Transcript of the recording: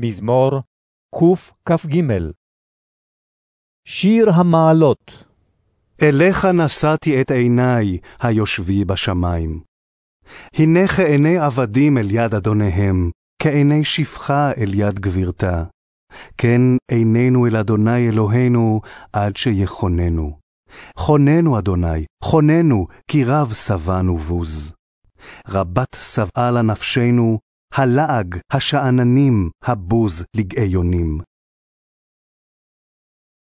מזמור קכ"ג שיר המעלות אליך נשאתי את עיני, היושבי בשמיים. הנה כעיני עבדים אל יד אדוניהם, כעיני שפחה אל יד גבירתה. כן עינינו אל אדוני אלוהינו, עד שיחוננו. חוננו, אדוני, חוננו, כי רב שבענו בוז. רבת שבעה לנפשנו, הלעג, השאננים, הבוז לגאי יונים.